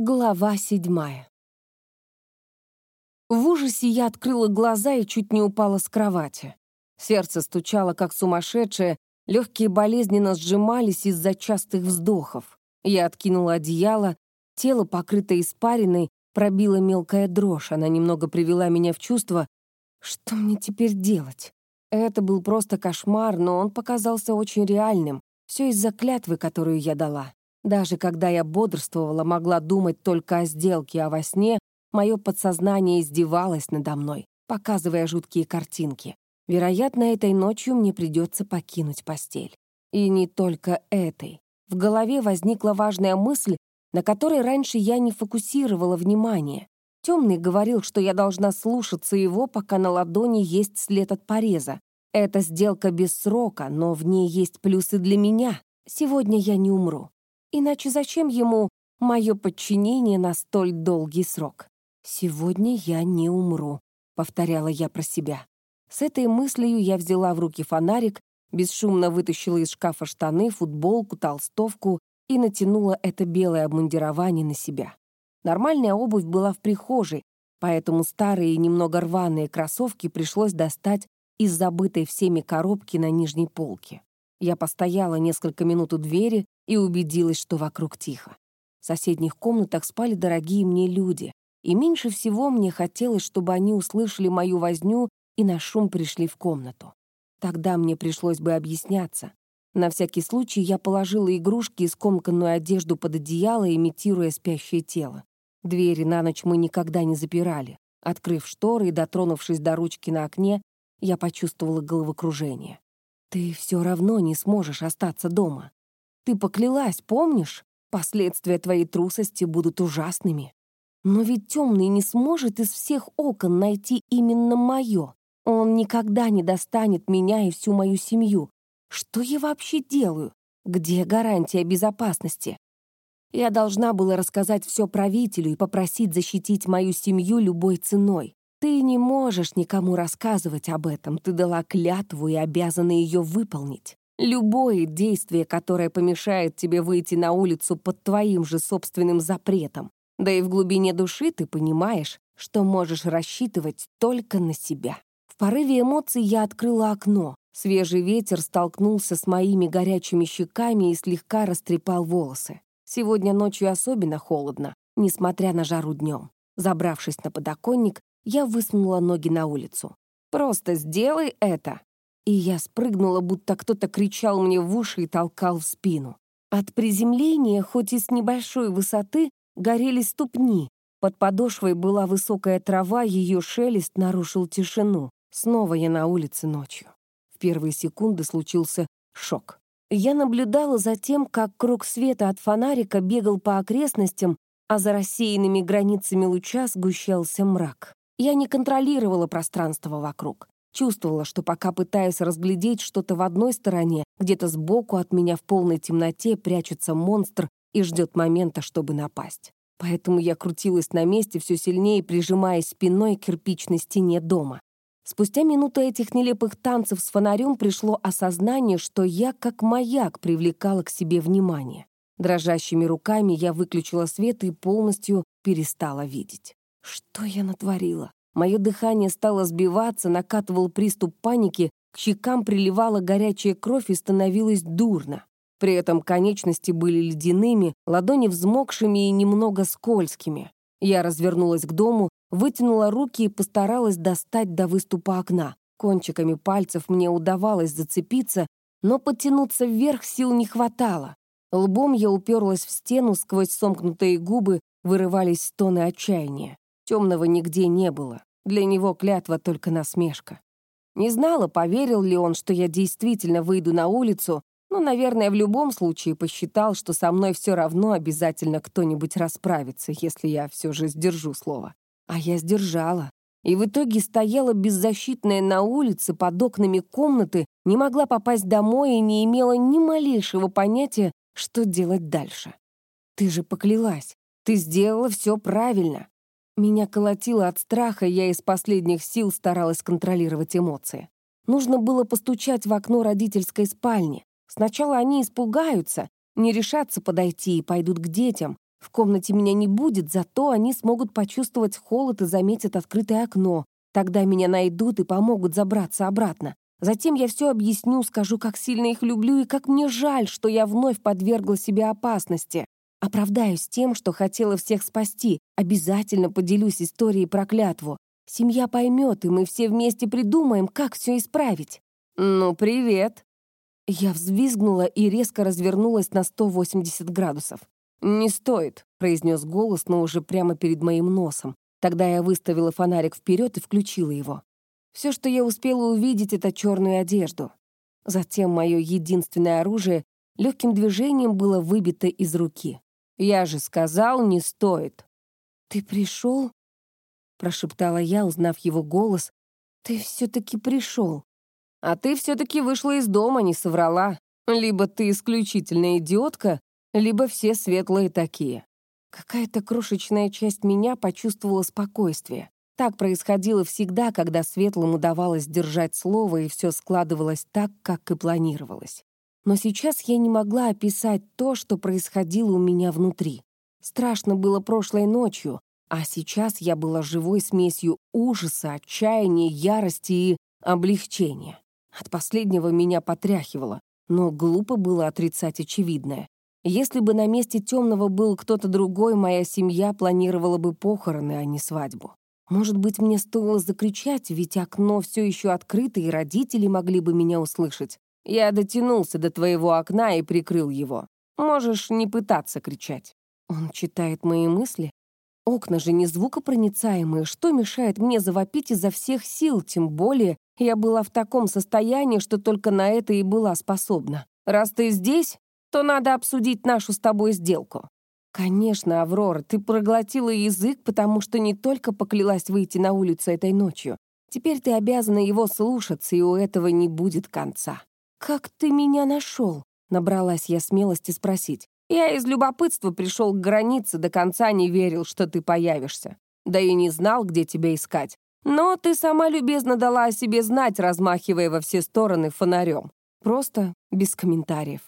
Глава седьмая. В ужасе я открыла глаза и чуть не упала с кровати. Сердце стучало, как сумасшедшее, легкие болезненно сжимались из-за частых вздохов. Я откинула одеяло, тело, покрытое испариной, пробила мелкая дрожь. Она немного привела меня в чувство. Что мне теперь делать? Это был просто кошмар, но он показался очень реальным. Все из-за клятвы, которую я дала. Даже когда я бодрствовала, могла думать только о сделке, а во сне мое подсознание издевалось надо мной, показывая жуткие картинки. Вероятно, этой ночью мне придется покинуть постель. И не только этой. В голове возникла важная мысль, на которой раньше я не фокусировала внимание. Темный говорил, что я должна слушаться его, пока на ладони есть след от пореза. Это сделка без срока, но в ней есть плюсы для меня. Сегодня я не умру. Иначе зачем ему мое подчинение на столь долгий срок? «Сегодня я не умру», — повторяла я про себя. С этой мыслью я взяла в руки фонарик, бесшумно вытащила из шкафа штаны, футболку, толстовку и натянула это белое обмундирование на себя. Нормальная обувь была в прихожей, поэтому старые и немного рваные кроссовки пришлось достать из забытой всеми коробки на нижней полке. Я постояла несколько минут у двери и убедилась, что вокруг тихо. В соседних комнатах спали дорогие мне люди, и меньше всего мне хотелось, чтобы они услышали мою возню и на шум пришли в комнату. Тогда мне пришлось бы объясняться. На всякий случай я положила игрушки и скомканную одежду под одеяло, имитируя спящее тело. Двери на ночь мы никогда не запирали. Открыв шторы и дотронувшись до ручки на окне, я почувствовала головокружение. Ты все равно не сможешь остаться дома. Ты поклялась, помнишь? Последствия твоей трусости будут ужасными. Но ведь темный не сможет из всех окон найти именно мое. Он никогда не достанет меня и всю мою семью. Что я вообще делаю? Где гарантия безопасности? Я должна была рассказать все правителю и попросить защитить мою семью любой ценой. Ты не можешь никому рассказывать об этом, ты дала клятву и обязана ее выполнить. Любое действие, которое помешает тебе выйти на улицу под твоим же собственным запретом. Да и в глубине души ты понимаешь, что можешь рассчитывать только на себя. В порыве эмоций я открыла окно. Свежий ветер столкнулся с моими горячими щеками и слегка растрепал волосы. Сегодня ночью особенно холодно, несмотря на жару днем. Забравшись на подоконник, я высунула ноги на улицу. «Просто сделай это!» И я спрыгнула, будто кто-то кричал мне в уши и толкал в спину. От приземления, хоть и с небольшой высоты, горели ступни. Под подошвой была высокая трава, ее шелест нарушил тишину. Снова я на улице ночью. В первые секунды случился шок. Я наблюдала за тем, как круг света от фонарика бегал по окрестностям, а за рассеянными границами луча сгущался мрак. Я не контролировала пространство вокруг. Чувствовала, что пока пытаюсь разглядеть что-то в одной стороне, где-то сбоку от меня в полной темноте прячется монстр и ждет момента, чтобы напасть. Поэтому я крутилась на месте все сильнее, прижимаясь спиной к кирпичной стене дома. Спустя минуту этих нелепых танцев с фонарем пришло осознание, что я, как маяк, привлекала к себе внимание. Дрожащими руками я выключила свет и полностью перестала видеть. Что я натворила? Мое дыхание стало сбиваться, накатывал приступ паники, к щекам приливала горячая кровь и становилось дурно. При этом конечности были ледяными, ладони взмокшими и немного скользкими. Я развернулась к дому, вытянула руки и постаралась достать до выступа окна. Кончиками пальцев мне удавалось зацепиться, но подтянуться вверх сил не хватало. Лбом я уперлась в стену, сквозь сомкнутые губы вырывались стоны отчаяния. Темного нигде не было. Для него клятва только насмешка. Не знала, поверил ли он, что я действительно выйду на улицу, но, наверное, в любом случае посчитал, что со мной все равно обязательно кто-нибудь расправится, если я все же сдержу слово. А я сдержала. И в итоге стояла беззащитная на улице под окнами комнаты, не могла попасть домой и не имела ни малейшего понятия, что делать дальше. Ты же поклялась. Ты сделала все правильно. Меня колотило от страха, я из последних сил старалась контролировать эмоции. Нужно было постучать в окно родительской спальни. Сначала они испугаются, не решатся подойти и пойдут к детям, В комнате меня не будет, зато они смогут почувствовать холод и заметят открытое окно. Тогда меня найдут и помогут забраться обратно. Затем я все объясню, скажу, как сильно их люблю и как мне жаль, что я вновь подвергла себе опасности. Оправдаюсь тем, что хотела всех спасти. Обязательно поделюсь историей про клятву. Семья поймет, и мы все вместе придумаем, как все исправить. «Ну, привет!» Я взвизгнула и резко развернулась на 180 градусов. «Не стоит», — произнес голос, но уже прямо перед моим носом. Тогда я выставила фонарик вперед и включила его. Все, что я успела увидеть, — это черную одежду. Затем мое единственное оружие легким движением было выбито из руки. «Я же сказал, не стоит». «Ты пришел?» — прошептала я, узнав его голос. «Ты все-таки пришел». «А ты все-таки вышла из дома, не соврала. Либо ты исключительная идиотка, либо все светлые такие». Какая-то крошечная часть меня почувствовала спокойствие. Так происходило всегда, когда светлым удавалось держать слово, и все складывалось так, как и планировалось. Но сейчас я не могла описать то, что происходило у меня внутри. Страшно было прошлой ночью, а сейчас я была живой смесью ужаса, отчаяния, ярости и облегчения. От последнего меня потряхивало, но глупо было отрицать очевидное. Если бы на месте темного был кто-то другой, моя семья планировала бы похороны, а не свадьбу. Может быть, мне стоило закричать, ведь окно все еще открыто, и родители могли бы меня услышать. Я дотянулся до твоего окна и прикрыл его. Можешь не пытаться кричать. Он читает мои мысли? Окна же не звукопроницаемые, что мешает мне завопить изо всех сил, тем более я была в таком состоянии, что только на это и была способна. Раз ты здесь, то надо обсудить нашу с тобой сделку». «Конечно, Аврора, ты проглотила язык, потому что не только поклялась выйти на улицу этой ночью. Теперь ты обязана его слушаться, и у этого не будет конца». «Как ты меня нашел?» — набралась я смелости спросить. «Я из любопытства пришел к границе, до конца не верил, что ты появишься. Да и не знал, где тебя искать. Но ты сама любезно дала о себе знать, размахивая во все стороны фонарем. Просто без комментариев.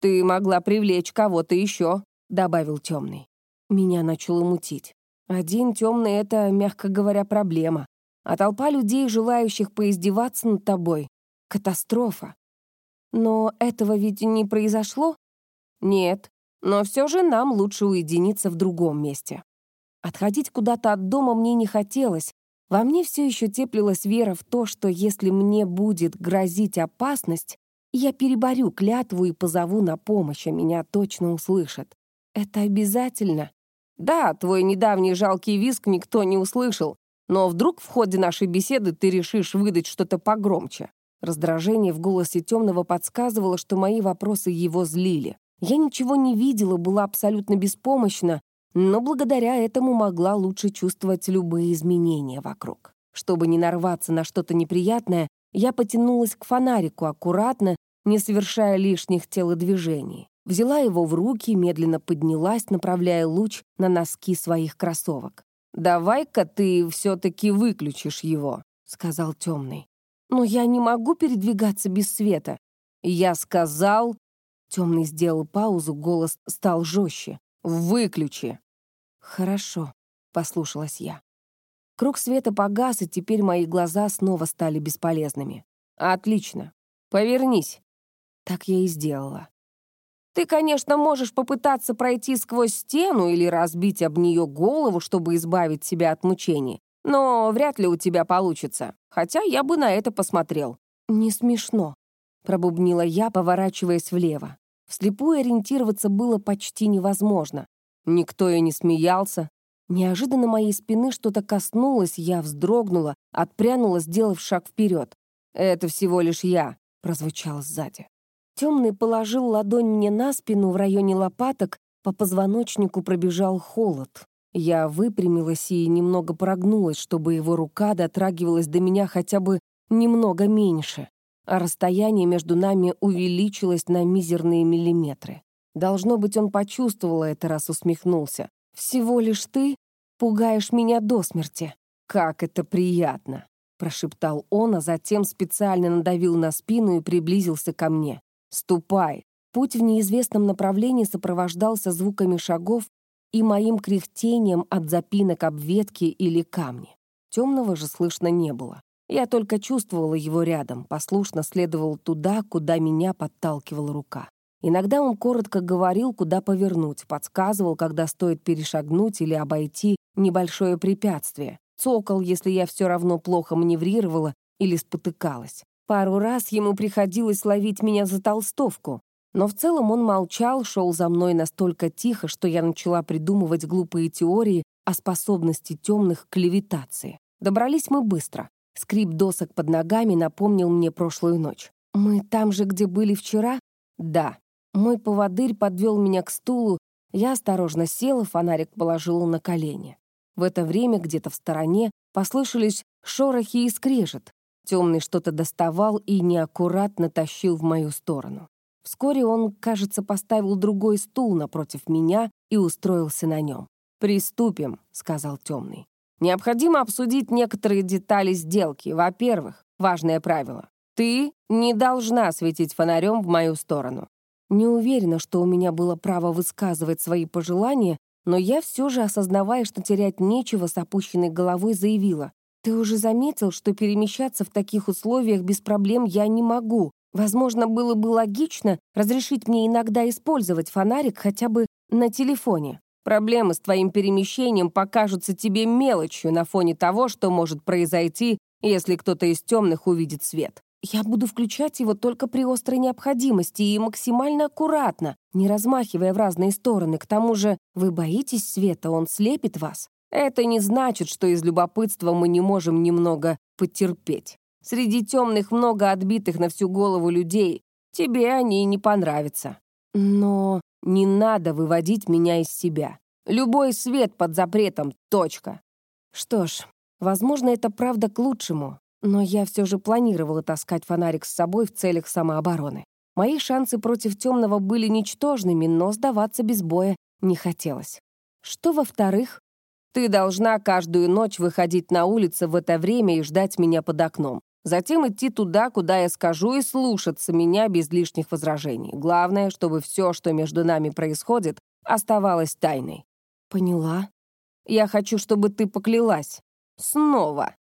«Ты могла привлечь кого-то еще», — добавил темный. Меня начало мутить. Один темный — это, мягко говоря, проблема. А толпа людей, желающих поиздеваться над тобой — катастрофа. Но этого ведь не произошло? Нет, но все же нам лучше уединиться в другом месте. Отходить куда-то от дома мне не хотелось. Во мне все еще теплилась вера в то, что если мне будет грозить опасность, я переборю клятву и позову на помощь, а меня точно услышат. Это обязательно. Да, твой недавний жалкий виск никто не услышал, но вдруг в ходе нашей беседы ты решишь выдать что-то погромче. Раздражение в голосе темного подсказывало, что мои вопросы его злили. Я ничего не видела, была абсолютно беспомощна, но благодаря этому могла лучше чувствовать любые изменения вокруг. Чтобы не нарваться на что-то неприятное, я потянулась к фонарику аккуратно, не совершая лишних телодвижений. Взяла его в руки, медленно поднялась, направляя луч на носки своих кроссовок. «Давай-ка ты все-таки выключишь его», — сказал темный. «Но я не могу передвигаться без света». «Я сказал...» Темный сделал паузу, голос стал жестче. «Выключи». «Хорошо», — послушалась я. Круг света погас, и теперь мои глаза снова стали бесполезными. «Отлично. Повернись». Так я и сделала. Ты, конечно, можешь попытаться пройти сквозь стену или разбить об нее голову, чтобы избавить себя от мучений, но вряд ли у тебя получится, хотя я бы на это посмотрел». «Не смешно», — пробубнила я, поворачиваясь влево. Вслепую ориентироваться было почти невозможно. Никто и не смеялся, Неожиданно моей спины что-то коснулось, я вздрогнула, отпрянула, сделав шаг вперед. «Это всего лишь я», — прозвучало сзади. Темный положил ладонь мне на спину в районе лопаток, по позвоночнику пробежал холод. Я выпрямилась и немного прогнулась, чтобы его рука дотрагивалась до меня хотя бы немного меньше, а расстояние между нами увеличилось на мизерные миллиметры. Должно быть, он почувствовал это, раз усмехнулся. «Всего лишь ты пугаешь меня до смерти. Как это приятно!» прошептал он, а затем специально надавил на спину и приблизился ко мне. «Ступай!» Путь в неизвестном направлении сопровождался звуками шагов, и моим кряхтением от запинок об ветки или камни. Темного же слышно не было. Я только чувствовала его рядом, послушно следовал туда, куда меня подталкивала рука. Иногда он коротко говорил, куда повернуть, подсказывал, когда стоит перешагнуть или обойти небольшое препятствие, цокал, если я все равно плохо маневрировала или спотыкалась. Пару раз ему приходилось ловить меня за толстовку, но в целом он молчал, шел за мной настолько тихо, что я начала придумывать глупые теории о способности темных к левитации. Добрались мы быстро. Скрип досок под ногами напомнил мне прошлую ночь. «Мы там же, где были вчера?» «Да». Мой поводырь подвел меня к стулу, я осторожно села, фонарик положила на колени. В это время где-то в стороне послышались шорохи и скрежет. Темный что-то доставал и неаккуратно тащил в мою сторону. Вскоре он, кажется, поставил другой стул напротив меня и устроился на нем. «Приступим», — сказал темный. «Необходимо обсудить некоторые детали сделки. Во-первых, важное правило. Ты не должна светить фонарем в мою сторону. Не уверена, что у меня было право высказывать свои пожелания, но я все же, осознавая, что терять нечего, с опущенной головой заявила. «Ты уже заметил, что перемещаться в таких условиях без проблем я не могу. Возможно, было бы логично разрешить мне иногда использовать фонарик хотя бы на телефоне. Проблемы с твоим перемещением покажутся тебе мелочью на фоне того, что может произойти, если кто-то из темных увидит свет. Я буду включать его только при острой необходимости и максимально аккуратно, не размахивая в разные стороны. К тому же вы боитесь света, он слепит вас. Это не значит, что из любопытства мы не можем немного потерпеть. Среди темных много отбитых на всю голову людей. Тебе они не понравятся. Но не надо выводить меня из себя. Любой свет под запретом, точка. Что ж, возможно, это правда к лучшему, но я все же планировала таскать фонарик с собой в целях самообороны. Мои шансы против темного были ничтожными, но сдаваться без боя не хотелось. Что во-вторых? Ты должна каждую ночь выходить на улицу в это время и ждать меня под окном. Затем идти туда, куда я скажу, и слушаться меня без лишних возражений. Главное, чтобы все, что между нами происходит, оставалось тайной. Поняла. Я хочу, чтобы ты поклялась. Снова.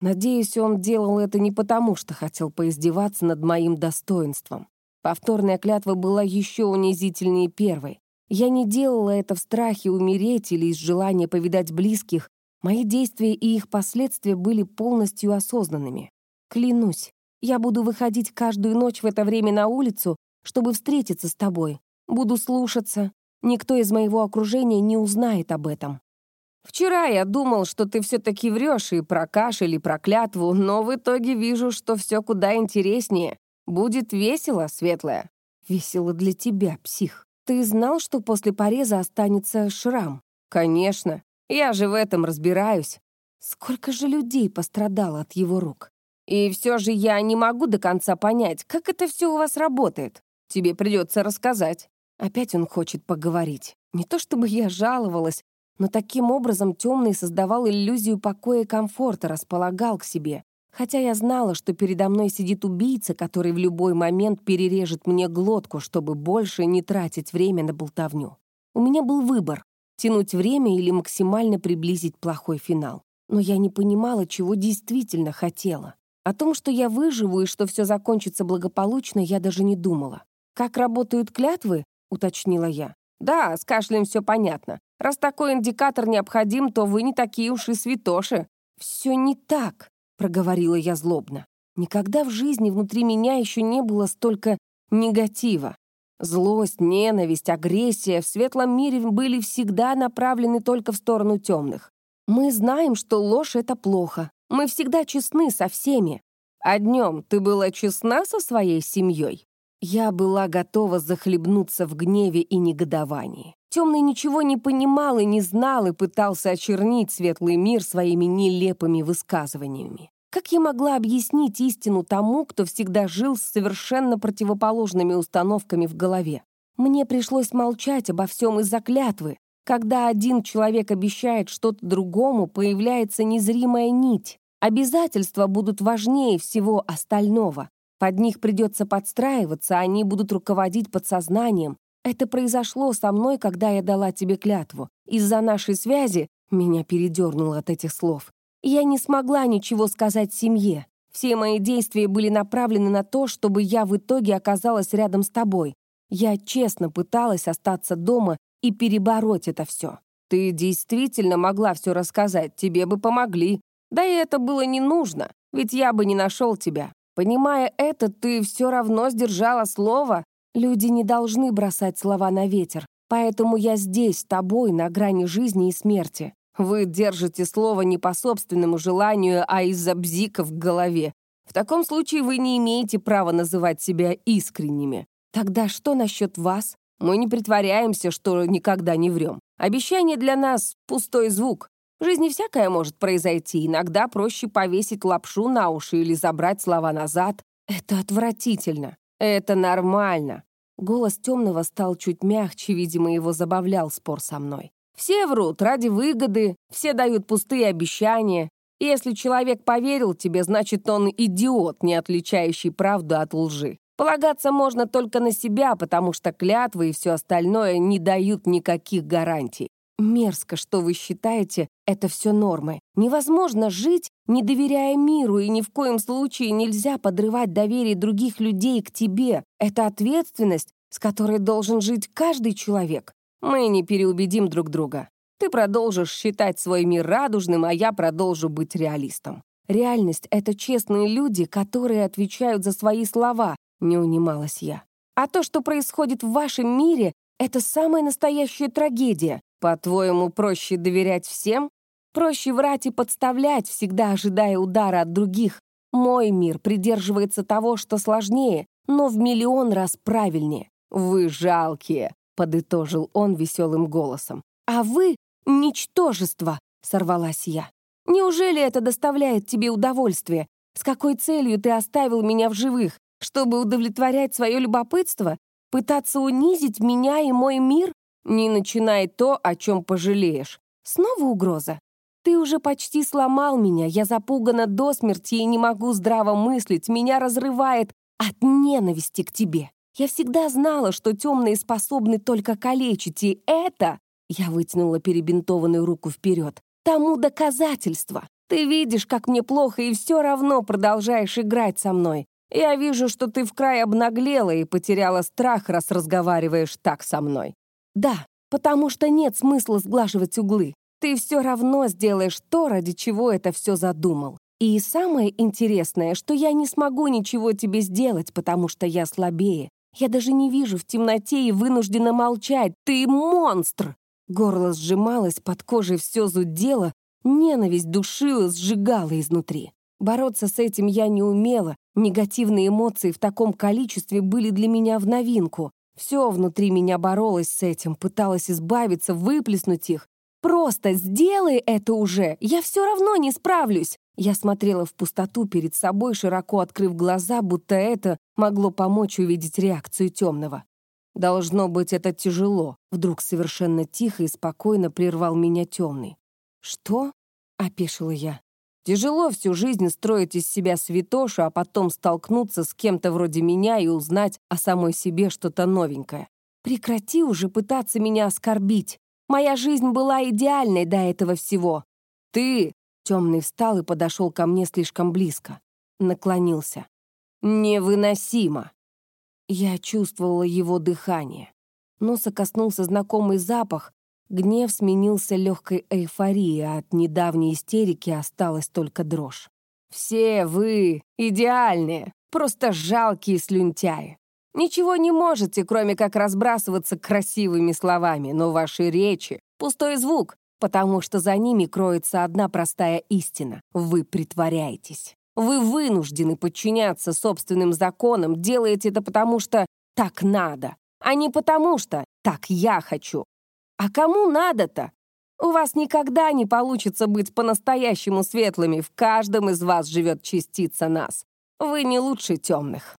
Надеюсь, он делал это не потому, что хотел поиздеваться над моим достоинством. Повторная клятва была еще унизительнее первой. Я не делала это в страхе умереть или из желания повидать близких. Мои действия и их последствия были полностью осознанными. Клянусь, я буду выходить каждую ночь в это время на улицу, чтобы встретиться с тобой. Буду слушаться. Никто из моего окружения не узнает об этом. Вчера я думал, что ты все-таки врешь и про кашель, и про клятву, но в итоге вижу, что все куда интереснее. Будет весело, светлая. Весело для тебя, псих. Ты знал, что после пореза останется шрам? Конечно. Я же в этом разбираюсь. Сколько же людей пострадало от его рук? И все же я не могу до конца понять, как это все у вас работает. Тебе придется рассказать. Опять он хочет поговорить. Не то чтобы я жаловалась, но таким образом темный создавал иллюзию покоя и комфорта, располагал к себе. Хотя я знала, что передо мной сидит убийца, который в любой момент перережет мне глотку, чтобы больше не тратить время на болтовню. У меня был выбор — тянуть время или максимально приблизить плохой финал. Но я не понимала, чего действительно хотела. О том, что я выживу и что все закончится благополучно, я даже не думала. «Как работают клятвы?» — уточнила я. «Да, с кашлем все понятно. Раз такой индикатор необходим, то вы не такие уж и святоши». «Все не так», — проговорила я злобно. Никогда в жизни внутри меня еще не было столько негатива. Злость, ненависть, агрессия в светлом мире были всегда направлены только в сторону темных. Мы знаем, что ложь — это плохо, мы всегда честны со всеми. А днем ты была честна со своей семьей? Я была готова захлебнуться в гневе и негодовании. Темный ничего не понимал и не знал и пытался очернить светлый мир своими нелепыми высказываниями. Как я могла объяснить истину тому, кто всегда жил с совершенно противоположными установками в голове? Мне пришлось молчать обо всем из-за клятвы. Когда один человек обещает что-то другому, появляется незримая нить. Обязательства будут важнее всего остального. Под них придется подстраиваться, они будут руководить подсознанием. Это произошло со мной, когда я дала тебе клятву. Из-за нашей связи меня передернуло от этих слов. Я не смогла ничего сказать семье. Все мои действия были направлены на то, чтобы я в итоге оказалась рядом с тобой. Я честно пыталась остаться дома и перебороть это все. Ты действительно могла все рассказать, тебе бы помогли. Да и это было не нужно, ведь я бы не нашел тебя. Понимая это, ты все равно сдержала слово. Люди не должны бросать слова на ветер, поэтому я здесь, с тобой, на грани жизни и смерти. Вы держите слово не по собственному желанию, а из-за бзиков в голове. В таком случае вы не имеете права называть себя искренними. Тогда что насчет вас? Мы не притворяемся, что никогда не врем. Обещание для нас — пустой звук. Жизни всякое может произойти. Иногда проще повесить лапшу на уши или забрать слова назад. Это отвратительно. Это нормально. Голос темного стал чуть мягче, видимо, его забавлял спор со мной. Все врут ради выгоды, все дают пустые обещания. Если человек поверил тебе, значит, он идиот, не отличающий правду от лжи. Полагаться можно только на себя, потому что клятвы и все остальное не дают никаких гарантий. Мерзко, что вы считаете, это все нормы. Невозможно жить, не доверяя миру, и ни в коем случае нельзя подрывать доверие других людей к тебе. Это ответственность, с которой должен жить каждый человек. Мы не переубедим друг друга. Ты продолжишь считать свой мир радужным, а я продолжу быть реалистом. Реальность — это честные люди, которые отвечают за свои слова, не унималась я. А то, что происходит в вашем мире, это самая настоящая трагедия. По-твоему, проще доверять всем? Проще врать и подставлять, всегда ожидая удара от других. Мой мир придерживается того, что сложнее, но в миллион раз правильнее. «Вы жалкие», — подытожил он веселым голосом. «А вы — ничтожество», — сорвалась я. «Неужели это доставляет тебе удовольствие? С какой целью ты оставил меня в живых? Чтобы удовлетворять свое любопытство? Пытаться унизить меня и мой мир? Не начинай то, о чем пожалеешь. Снова угроза. Ты уже почти сломал меня, я запугана до смерти и не могу здраво мыслить, меня разрывает от ненависти к тебе. Я всегда знала, что темные способны только калечить, и это... Я вытянула перебинтованную руку вперед. Тому доказательство. Ты видишь, как мне плохо, и все равно продолжаешь играть со мной. Я вижу, что ты в край обнаглела и потеряла страх, раз разговариваешь так со мной. Да, потому что нет смысла сглаживать углы. Ты все равно сделаешь то, ради чего это все задумал. И самое интересное, что я не смогу ничего тебе сделать, потому что я слабее. Я даже не вижу в темноте и вынуждена молчать. Ты монстр!» Горло сжималось, под кожей все зудело, ненависть душила, сжигала изнутри. Бороться с этим я не умела, негативные эмоции в таком количестве были для меня в новинку. Все внутри меня боролось с этим, пыталась избавиться, выплеснуть их. «Просто сделай это уже! Я все равно не справлюсь!» Я смотрела в пустоту перед собой, широко открыв глаза, будто это могло помочь увидеть реакцию темного. «Должно быть, это тяжело», — вдруг совершенно тихо и спокойно прервал меня темный. «Что?» — опешила я. Тяжело всю жизнь строить из себя святошу, а потом столкнуться с кем-то вроде меня и узнать о самой себе что-то новенькое. Прекрати уже пытаться меня оскорбить. Моя жизнь была идеальной до этого всего. Ты, темный встал и подошел ко мне слишком близко. Наклонился. Невыносимо. Я чувствовала его дыхание. Носа коснулся знакомый запах, Гнев сменился легкой эйфорией, а от недавней истерики осталась только дрожь. «Все вы идеальные, просто жалкие слюнтяи. Ничего не можете, кроме как разбрасываться красивыми словами, но ваши речи — пустой звук, потому что за ними кроется одна простая истина — вы притворяетесь. Вы вынуждены подчиняться собственным законам, делаете это потому, что так надо, а не потому, что так я хочу. А кому надо-то? У вас никогда не получится быть по-настоящему светлыми. В каждом из вас живет частица нас. Вы не лучше темных.